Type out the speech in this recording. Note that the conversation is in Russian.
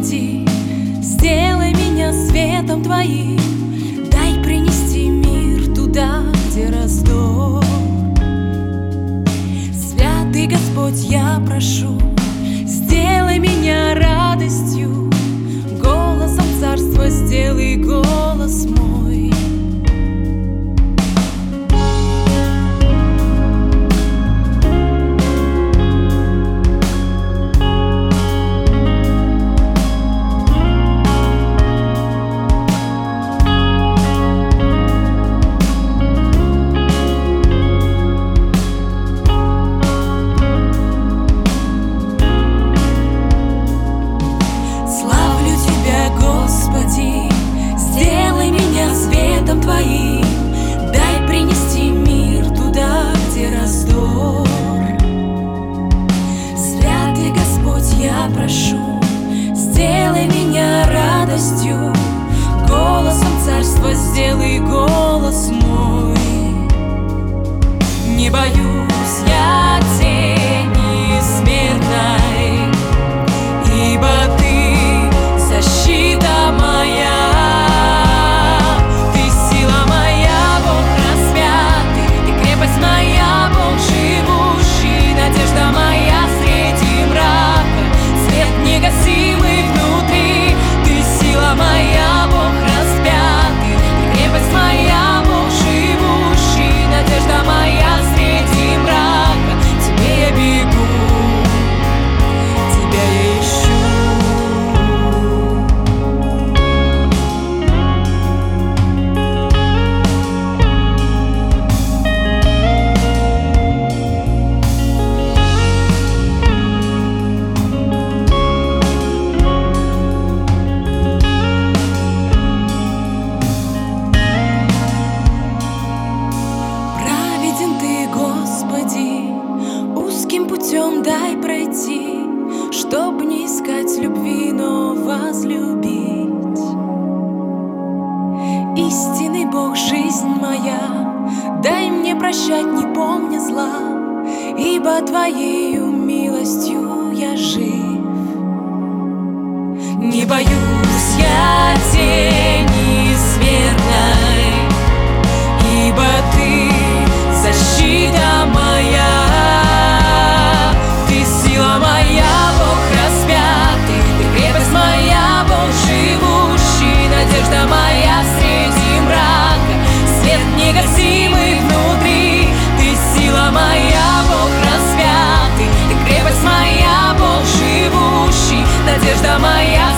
Господи, сделай меня светом Твоим, и раздор. Святый Господь, я прошу, сделай меня радостью. прошу, сделай меня радостью, голосом царства сделай голос мой. Чтоб не искать любви, но возлюбить. Истинный Бог, жизнь моя Дай мне прощать, не помня зла Ибо Твоею милостью я жив. Не боюсь. крепость моя, Бог живущий, надежда моя,